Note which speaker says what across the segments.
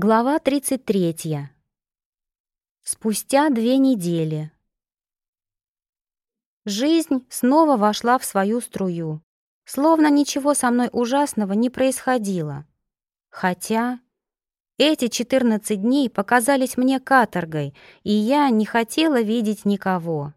Speaker 1: Глава 33. Спустя две недели. Жизнь снова вошла в свою струю, словно ничего со мной ужасного не происходило. Хотя эти 14 дней показались мне каторгой, и я не хотела видеть никого.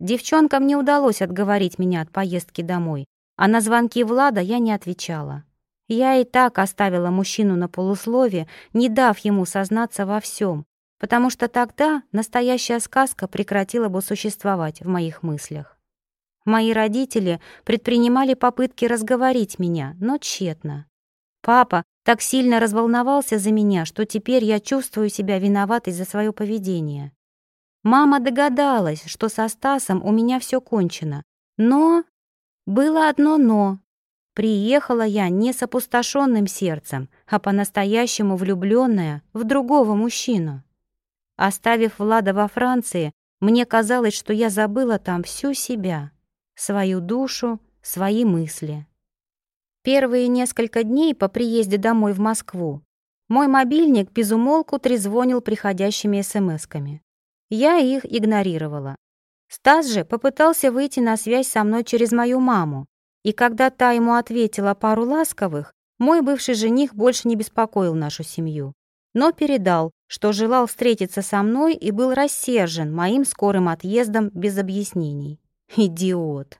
Speaker 1: Девчонкам не удалось отговорить меня от поездки домой, а на звонки Влада я не отвечала. Я и так оставила мужчину на полуслове, не дав ему сознаться во всем, потому что тогда настоящая сказка прекратила бы существовать в моих мыслях. Мои родители предпринимали попытки разговорить меня, но тщетно. Папа так сильно разволновался за меня, что теперь я чувствую себя виноватой за свое поведение. Мама догадалась, что со Стасом у меня все кончено, но... Было одно «но». Приехала я не с опустошенным сердцем, а по-настоящему влюбленная в другого мужчину. Оставив Влада во Франции, мне казалось, что я забыла там всю себя, свою душу, свои мысли. Первые несколько дней по приезде домой в Москву мой мобильник безумолку трезвонил приходящими смсками. Я их игнорировала. Стас же попытался выйти на связь со мной через мою маму, и когда та ему ответила пару ласковых, мой бывший жених больше не беспокоил нашу семью, но передал, что желал встретиться со мной и был рассержен моим скорым отъездом без объяснений. Идиот.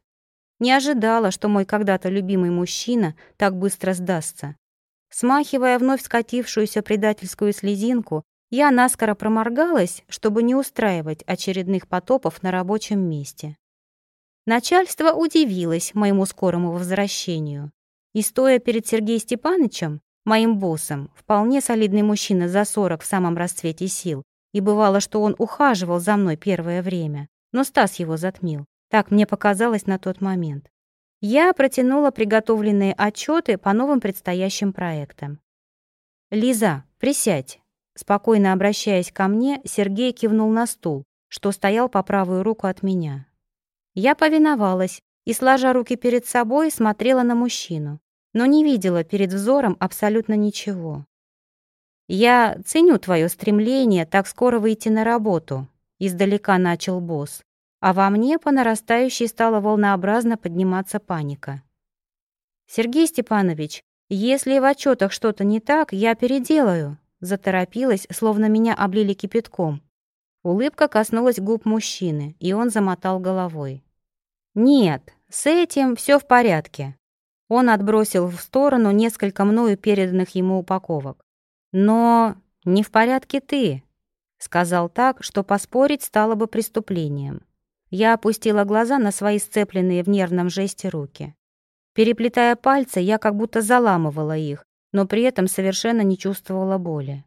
Speaker 1: Не ожидала, что мой когда-то любимый мужчина так быстро сдастся. Смахивая вновь скатившуюся предательскую слезинку, я наскоро проморгалась, чтобы не устраивать очередных потопов на рабочем месте. Начальство удивилось моему скорому возвращению. И стоя перед Сергеем Степановичем, моим боссом, вполне солидный мужчина за сорок в самом расцвете сил, и бывало, что он ухаживал за мной первое время, но Стас его затмил. Так мне показалось на тот момент. Я протянула приготовленные отчеты по новым предстоящим проектам. «Лиза, присядь». Спокойно обращаясь ко мне, Сергей кивнул на стул, что стоял по правую руку от меня. Я повиновалась и, сложа руки перед собой, смотрела на мужчину, но не видела перед взором абсолютно ничего. «Я ценю твое стремление так скоро выйти на работу», — издалека начал босс, а во мне по нарастающей стала волнообразно подниматься паника. «Сергей Степанович, если в отчетах что-то не так, я переделаю», — заторопилась, словно меня облили кипятком. Улыбка коснулась губ мужчины, и он замотал головой. «Нет, с этим все в порядке». Он отбросил в сторону несколько мною переданных ему упаковок. «Но не в порядке ты», — сказал так, что поспорить стало бы преступлением. Я опустила глаза на свои сцепленные в нервном жесте руки. Переплетая пальцы, я как будто заламывала их, но при этом совершенно не чувствовала боли.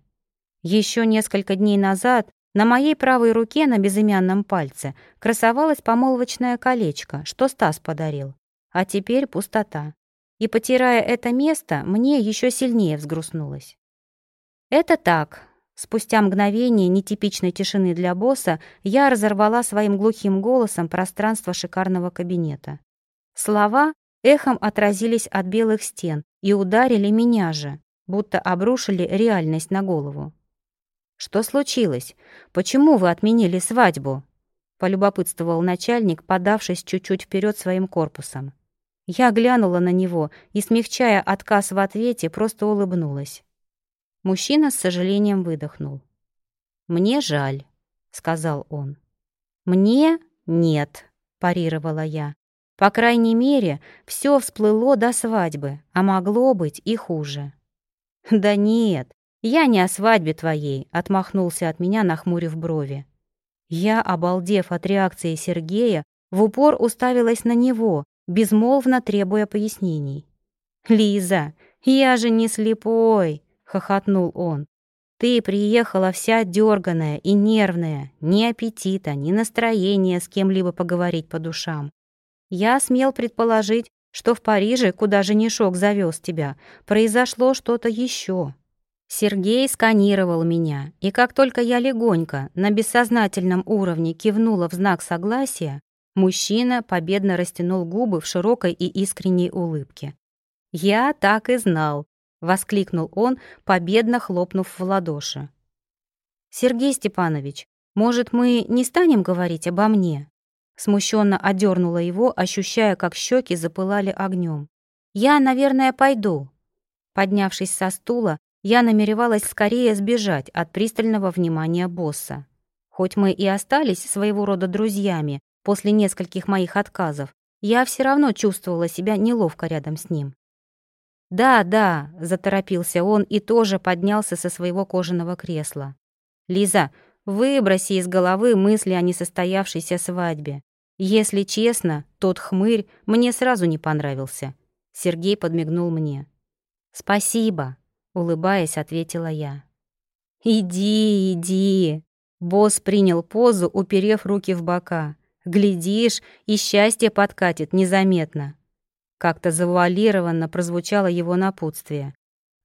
Speaker 1: Еще несколько дней назад на моей правой руке на безымянном пальце красовалось помолвочное колечко, что Стас подарил. А теперь пустота. И, потирая это место, мне еще сильнее взгрустнулось. Это так. Спустя мгновение нетипичной тишины для босса я разорвала своим глухим голосом пространство шикарного кабинета. Слова эхом отразились от белых стен и ударили меня же, будто обрушили реальность на голову. «Что случилось? Почему вы отменили свадьбу?» — полюбопытствовал начальник, подавшись чуть-чуть вперед своим корпусом. Я глянула на него и, смягчая отказ в ответе, просто улыбнулась. Мужчина с сожалением выдохнул. «Мне жаль», — сказал он. «Мне нет», — парировала я. «По крайней мере, все всплыло до свадьбы, а могло быть и хуже». «Да нет, «Я не о свадьбе твоей», — отмахнулся от меня, нахмурив брови. Я, обалдев от реакции Сергея, в упор уставилась на него, безмолвно требуя пояснений. «Лиза, я же не слепой!» — хохотнул он. «Ты приехала вся дерганая и нервная, ни аппетита, ни настроения с кем-либо поговорить по душам. Я смел предположить, что в Париже, куда женишок завез тебя, произошло что-то еще. Сергей сканировал меня, и как только я легонько, на бессознательном уровне кивнула в знак согласия, мужчина победно растянул губы в широкой и искренней улыбке. «Я так и знал. — воскликнул он, победно хлопнув в ладоши. «Сергей Степанович, может, мы не станем говорить обо мне?» Смущенно одернула его, ощущая, как щеки запылали огнем. «Я, наверное, пойду». Поднявшись со стула, я намеревалась скорее сбежать от пристального внимания босса. Хоть мы и остались своего рода друзьями после нескольких моих отказов, я все равно чувствовала себя неловко рядом с ним. «Да, да», — заторопился он и тоже поднялся со своего кожаного кресла. «Лиза, выброси из головы мысли о несостоявшейся свадьбе. Если честно, тот хмырь мне сразу не понравился». Сергей подмигнул мне. «Спасибо», — улыбаясь, ответила я. «Иди, иди!» Босс принял позу, уперев руки в бока. «Глядишь, и счастье подкатит незаметно». Как-то завуалированно прозвучало его напутствие.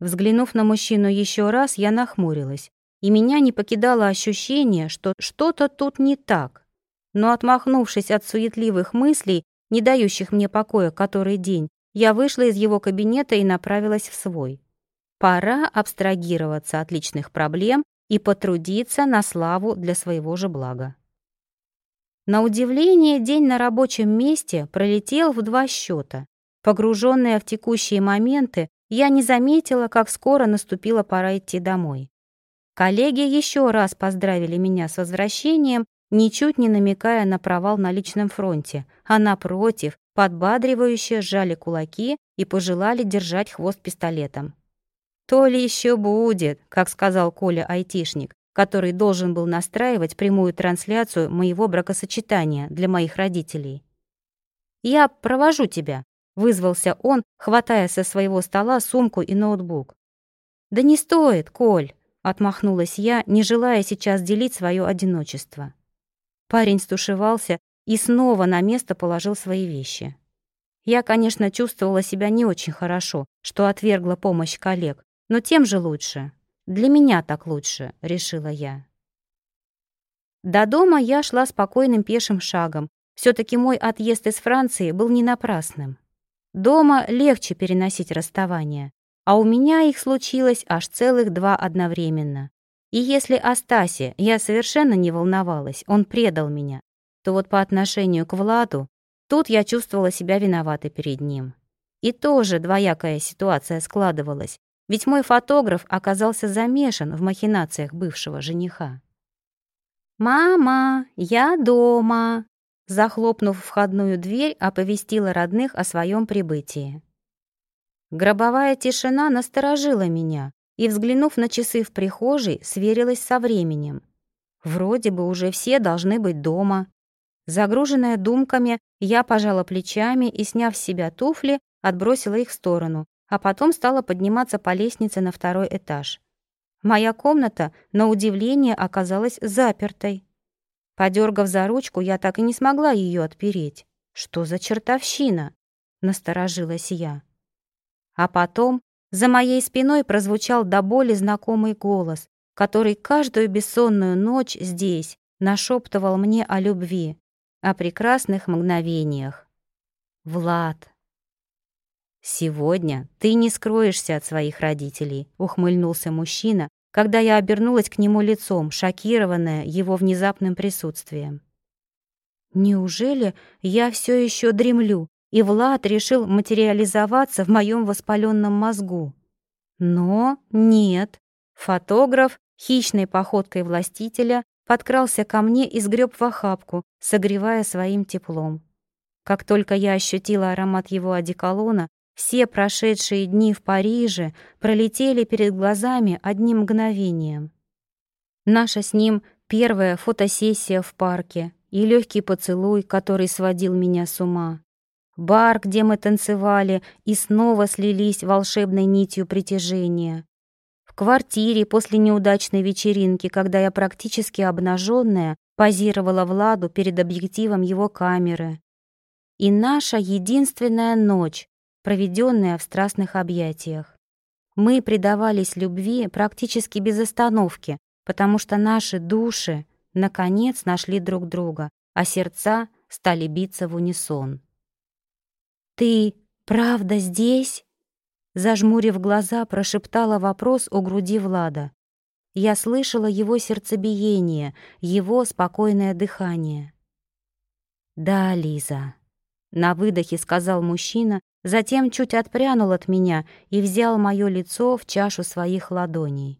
Speaker 1: Взглянув на мужчину еще раз, я нахмурилась, и меня не покидало ощущение, что что-то тут не так. Но отмахнувшись от суетливых мыслей, не дающих мне покоя который день, я вышла из его кабинета и направилась в свой. Пора абстрагироваться от личных проблем и потрудиться на славу для своего же блага. На удивление, день на рабочем месте пролетел в два счета. Погруженная в текущие моменты, я не заметила, как скоро наступила пора идти домой. Коллеги еще раз поздравили меня с возвращением, ничуть не намекая на провал на личном фронте, а напротив, подбадривающе сжали кулаки и пожелали держать хвост пистолетом. «То ли еще будет», как сказал Коля-айтишник, который должен был настраивать прямую трансляцию моего бракосочетания для моих родителей. «Я провожу тебя», — вызвался он, хватая со своего стола сумку и ноутбук. «Да не стоит, Коль», — отмахнулась я, не желая сейчас делить свое одиночество. Парень стушевался и снова на место положил свои вещи. Я, конечно, чувствовала себя не очень хорошо, что отвергла помощь коллег, но тем же лучше. Для меня так лучше, решила я. До дома я шла спокойным пешим шагом. все таки мой отъезд из Франции был не напрасным. Дома легче переносить расставание, а у меня их случилось аж целых два одновременно. И если о Стасе я совершенно не волновалась, он предал меня, то вот по отношению к Владу тут я чувствовала себя виноватой перед ним. И тоже двоякая ситуация складывалась, ведь мой фотограф оказался замешан в махинациях бывшего жениха. «Мама, я дома!» Захлопнув входную дверь, оповестила родных о своем прибытии. Гробовая тишина насторожила меня, и, взглянув на часы в прихожей, сверилась со временем. Вроде бы уже все должны быть дома. Загруженная думками, я пожала плечами и, сняв с себя туфли, отбросила их в сторону, а потом стала подниматься по лестнице на второй этаж. Моя комната, на удивление, оказалась запертой. Подергав за ручку, я так и не смогла ее отпереть. Что за чертовщина? Насторожилась я. А потом за моей спиной прозвучал до боли знакомый голос, который каждую бессонную ночь здесь нашептывал мне о любви, о прекрасных мгновениях. Влад. «Сегодня ты не скроешься от своих родителей», — ухмыльнулся мужчина, когда я обернулась к нему лицом, шокированная его внезапным присутствием. «Неужели я все еще дремлю, и Влад решил материализоваться в моем воспаленном мозгу?» Но нет. Фотограф, хищной походкой властителя, подкрался ко мне и сгреб в охапку, согревая своим теплом. Как только я ощутила аромат его одеколона, все прошедшие дни в Париже пролетели перед глазами одним мгновением. Наша с ним первая фотосессия в парке и легкий поцелуй, который сводил меня с ума. Бар, где мы танцевали и снова слились волшебной нитью притяжения. В квартире после неудачной вечеринки, когда я практически обнаженная позировала Владу перед объективом его камеры. И наша единственная ночь, проведенная в страстных объятиях. Мы предавались любви практически без остановки, потому что наши души наконец нашли друг друга, а сердца стали биться в унисон. «Ты правда здесь?» зажмурив глаза, прошептала вопрос у груди Влада. Я слышала его сердцебиение, его спокойное дыхание. «Да, Лиза», — на выдохе сказал мужчина, затем чуть отпрянул от меня и взял мое лицо в чашу своих ладоней.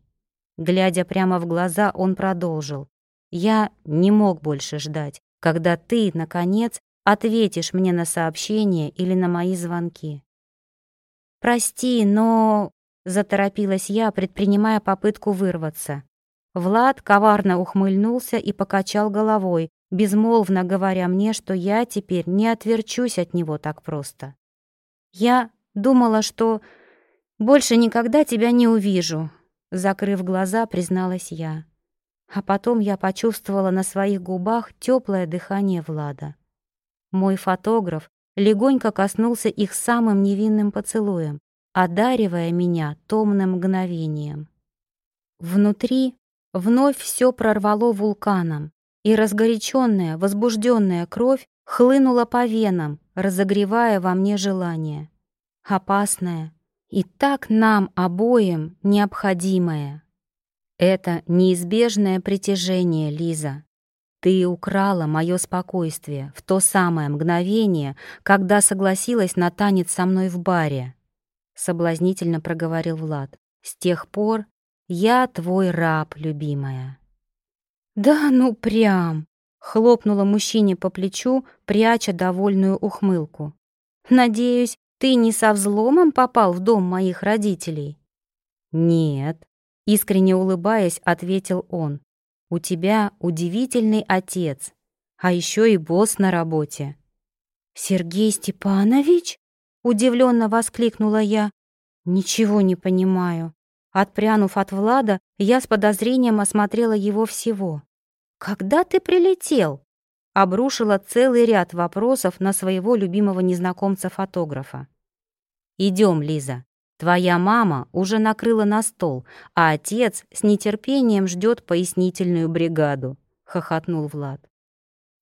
Speaker 1: Глядя прямо в глаза, он продолжил. «Я не мог больше ждать, когда ты, наконец, ответишь мне на сообщение или на мои звонки. «Прости, но...» — заторопилась я, предпринимая попытку вырваться. Влад коварно ухмыльнулся и покачал головой, безмолвно говоря мне, что я теперь не отверчусь от него так просто. «Я думала, что больше никогда тебя не увижу», — закрыв глаза, призналась я. А потом я почувствовала на своих губах теплое дыхание Влада. Мой фотограф легонько коснулся их самым невинным поцелуем, одаривая меня томным мгновением. Внутри вновь все прорвало вулканом, и разгоряченная, возбужденная кровь хлынула по венам, разогревая во мне желание. Опасное и так нам обоим необходимое. Это неизбежное притяжение, Лиза. Ты украла мое спокойствие в то самое мгновение, когда согласилась на танец со мной в баре. Соблазнительно проговорил Влад. С тех пор я твой раб, любимая. Да ну прям! Хлопнула мужчине по плечу, пряча довольную ухмылку. Надеюсь, ты не со взломом попал в дом моих родителей? Нет, искренне улыбаясь, ответил он. У тебя удивительный отец, а еще и босс на работе». «Сергей Степанович?» — удивленно воскликнула я. «Ничего не понимаю». Отпрянув от Влада, я с подозрением осмотрела его всего. «Когда ты прилетел?» Обрушила целый ряд вопросов на своего любимого незнакомца-фотографа. «Идем, Лиза», Твоя мама уже накрыла на стол, а отец с нетерпением ждет пояснительную бригаду», — хохотнул Влад.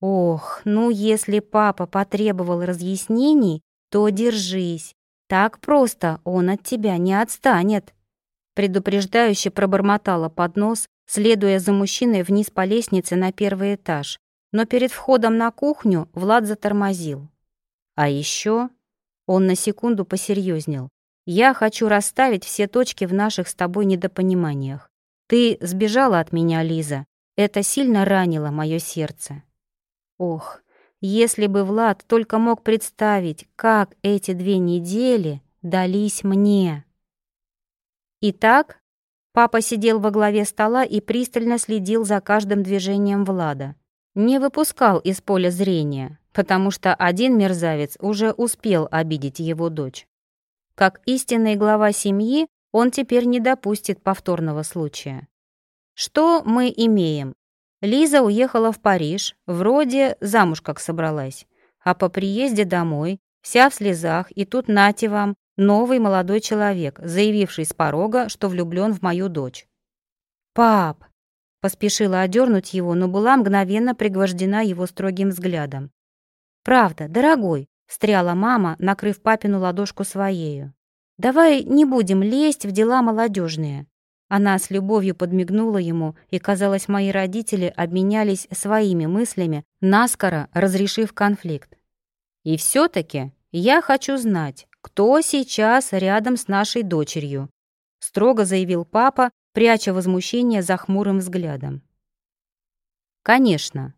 Speaker 1: «Ох, ну если папа потребовал разъяснений, то держись. Так просто он от тебя не отстанет», — предупреждающе пробормотала под нос, следуя за мужчиной вниз по лестнице на первый этаж. Но перед входом на кухню Влад затормозил. А еще он на секунду посерьезнел. Я хочу расставить все точки в наших с тобой недопониманиях. Ты сбежала от меня, Лиза. Это сильно ранило мое сердце. Ох, если бы Влад только мог представить, как эти две недели дались мне. Итак, папа сидел во главе стола и пристально следил за каждым движением Влада. Не выпускал из поля зрения, потому что один мерзавец уже успел обидеть его дочь. Как истинный глава семьи, он теперь не допустит повторного случая. Что мы имеем? Лиза уехала в Париж, вроде замуж как собралась, а по приезде домой, вся в слезах, и тут нате вам, новый молодой человек, заявивший с порога, что влюблен в мою дочь. «Пап!» — поспешила одернуть его, но была мгновенно пригвождена его строгим взглядом. «Правда, дорогой, Встряла мама, накрыв папину ладошку своею. «Давай не будем лезть в дела молодежные. Она с любовью подмигнула ему, и, казалось, мои родители обменялись своими мыслями, наскоро разрешив конфликт. «И все-таки я хочу знать, кто сейчас рядом с нашей дочерью», строго заявил папа, пряча возмущение за хмурым взглядом. «Конечно,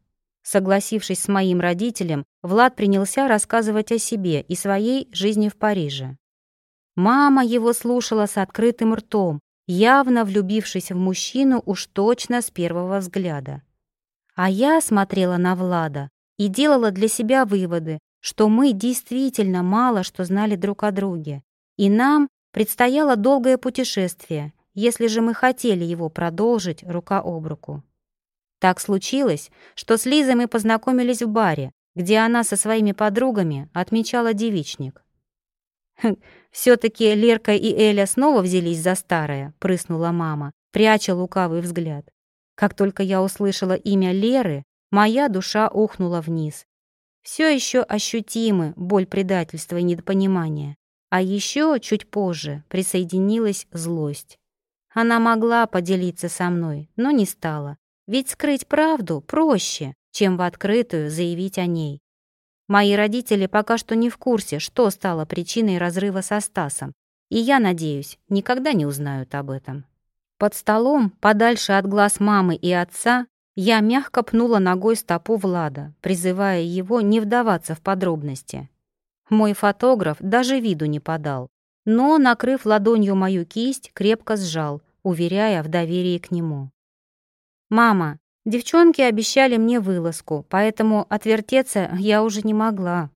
Speaker 1: Согласившись с моим родителем, Влад принялся рассказывать о себе и своей жизни в Париже. Мама его слушала с открытым ртом, явно влюбившись в мужчину уж точно с первого взгляда. А я смотрела на Влада и делала для себя выводы, что мы действительно мало что знали друг о друге, и нам предстояло долгое путешествие, если же мы хотели его продолжить рука об руку. Так случилось, что с Лизой мы познакомились в баре, где она со своими подругами отмечала девичник. «Хм, «Все-таки Лерка и Эля снова взялись за старое», — прыснула мама, пряча лукавый взгляд. Как только я услышала имя Леры, моя душа ухнула вниз. Все еще ощутимы боль предательства и недопонимания. А еще чуть позже присоединилась злость. Она могла поделиться со мной, но не стала. Ведь скрыть правду проще, чем в открытую заявить о ней. Мои родители пока что не в курсе, что стало причиной разрыва со Стасом, и я надеюсь, никогда не узнают об этом. Под столом, подальше от глаз мамы и отца, я мягко пнула ногой стопу Влада, призывая его не вдаваться в подробности. Мой фотограф даже виду не подал, но, накрыв ладонью мою кисть, крепко сжал, уверяя в доверии к нему. «Мама, девчонки обещали мне вылазку, поэтому отвертеться я уже не могла».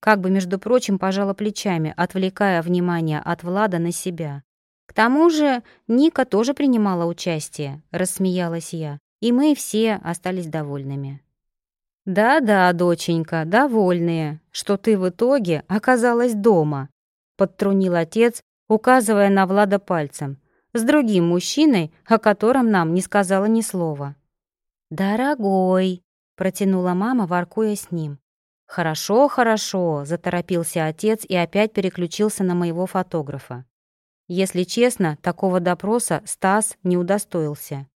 Speaker 1: Как бы, между прочим, пожала плечами, отвлекая внимание от Влада на себя. К тому же Ника тоже принимала участие, рассмеялась я и мы все остались довольными. «Да-да, доченька, довольные, что ты в итоге оказалась дома», — подтрунил отец, указывая на Влада пальцем, с другим мужчиной, о котором нам не сказала ни слова. «Дорогой», — протянула мама, воркуя с ним. «Хорошо, хорошо», — заторопился отец и опять переключился на моего фотографа. Если честно, такого допроса Стас не удостоился.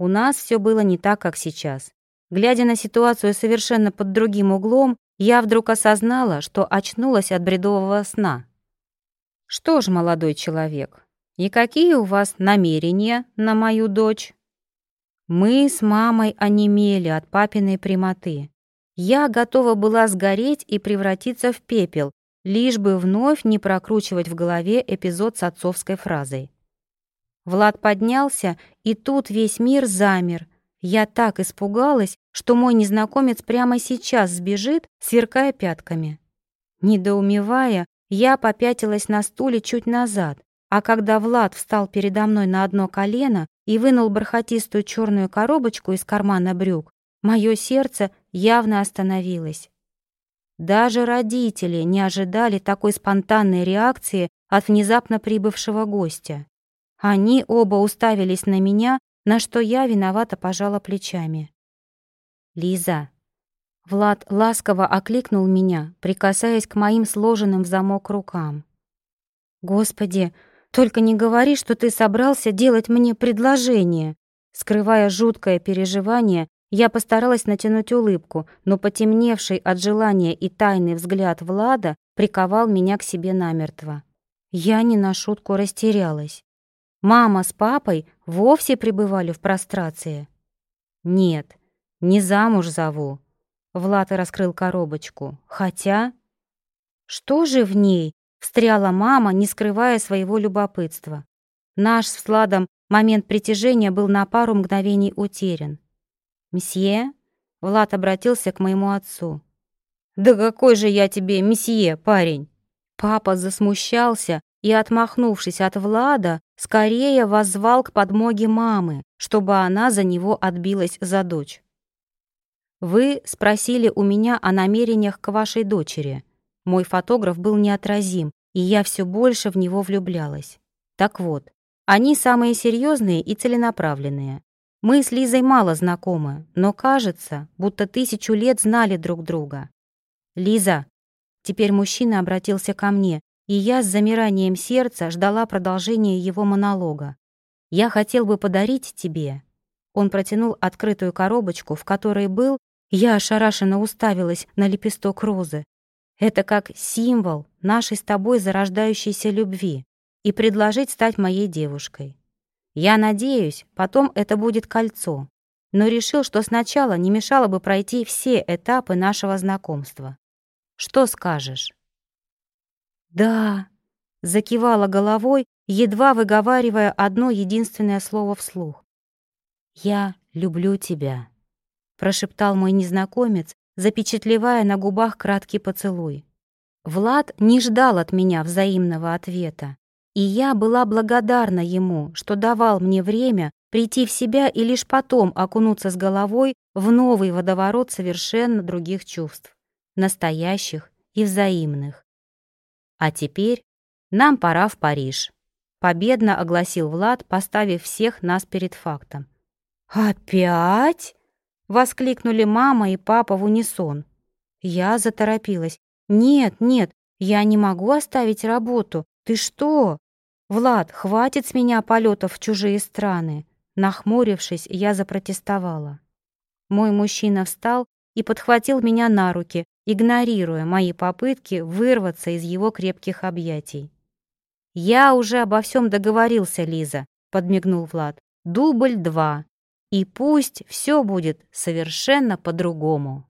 Speaker 1: У нас все было не так, как сейчас. Глядя на ситуацию совершенно под другим углом, я вдруг осознала, что очнулась от бредового сна. «Что ж, молодой человек, и какие у вас намерения на мою дочь?» Мы с мамой онемели от папиной прямоты. Я готова была сгореть и превратиться в пепел, лишь бы вновь не прокручивать в голове эпизод с отцовской фразой. Влад поднялся, и тут весь мир замер. Я так испугалась, что мой незнакомец прямо сейчас сбежит, сверкая пятками. Недоумевая, я попятилась на стуле чуть назад, а когда Влад встал передо мной на одно колено и вынул бархатистую черную коробочку из кармана брюк, мое сердце явно остановилось. Даже родители не ожидали такой спонтанной реакции от внезапно прибывшего гостя. Они оба уставились на меня, на что я виновато пожала плечами. «Лиза!» Влад ласково окликнул меня, прикасаясь к моим сложенным в замок рукам. «Господи, только не говори, что ты собрался делать мне предложение!» Скрывая жуткое переживание, я постаралась натянуть улыбку, но потемневший от желания и тайный взгляд Влада приковал меня к себе намертво. Я не на шутку растерялась. Мама с папой вовсе пребывали в прострации. Нет, не замуж зову. Влад раскрыл коробочку. Хотя... Что же в ней? Встряла мама, не скрывая своего любопытства. Наш с Владом момент притяжения был на пару мгновений утерян. «Месье?» Влад обратился к моему отцу. «Да какой же я тебе месье, парень?» Папа засмущался и, отмахнувшись от Влада, скорее воззвал к подмоге мамы, чтобы она за него отбилась за дочь. «Вы спросили у меня о намерениях к вашей дочери. Мой фотограф был неотразим, и я все больше в него влюблялась. Так вот, они самые серьезные и целенаправленные. Мы с Лизой мало знакомы, но кажется, будто тысячу лет знали друг друга. Лиза, теперь мужчина обратился ко мне, и я с замиранием сердца ждала продолжения его монолога. «Я хотел бы подарить тебе». Он протянул открытую коробочку, в которой был, я ошарашенно уставилась на лепесток розы. Это как символ нашей с тобой зарождающейся любви и предложить стать моей девушкой. Я надеюсь, потом это будет кольцо, но решил, что сначала не мешало бы пройти все этапы нашего знакомства. Что скажешь? «Да», — закивала головой, едва выговаривая одно единственное слово вслух. «Я люблю тебя», — прошептал мой незнакомец, запечатлевая на губах краткий поцелуй. Влад не ждал от меня взаимного ответа, и я была благодарна ему, что давал мне время прийти в себя и лишь потом окунуться с головой в новый водоворот совершенно других чувств, настоящих и взаимных. А теперь нам пора в Париж. Победно огласил Влад, поставив всех нас перед фактом. «Опять?» — воскликнули мама и папа в унисон. Я заторопилась. «Нет, нет, Я не могу оставить работу. Ты что? Влад, хватит с меня полетов в чужие страны. Нахмурившись, я запротестовала. Мой мужчина встал и подхватил меня на руки, игнорируя мои попытки вырваться из его крепких объятий. «Я уже обо всем договорился, Лиза», — подмигнул Влад. «Дубль два. И пусть все будет совершенно по-другому».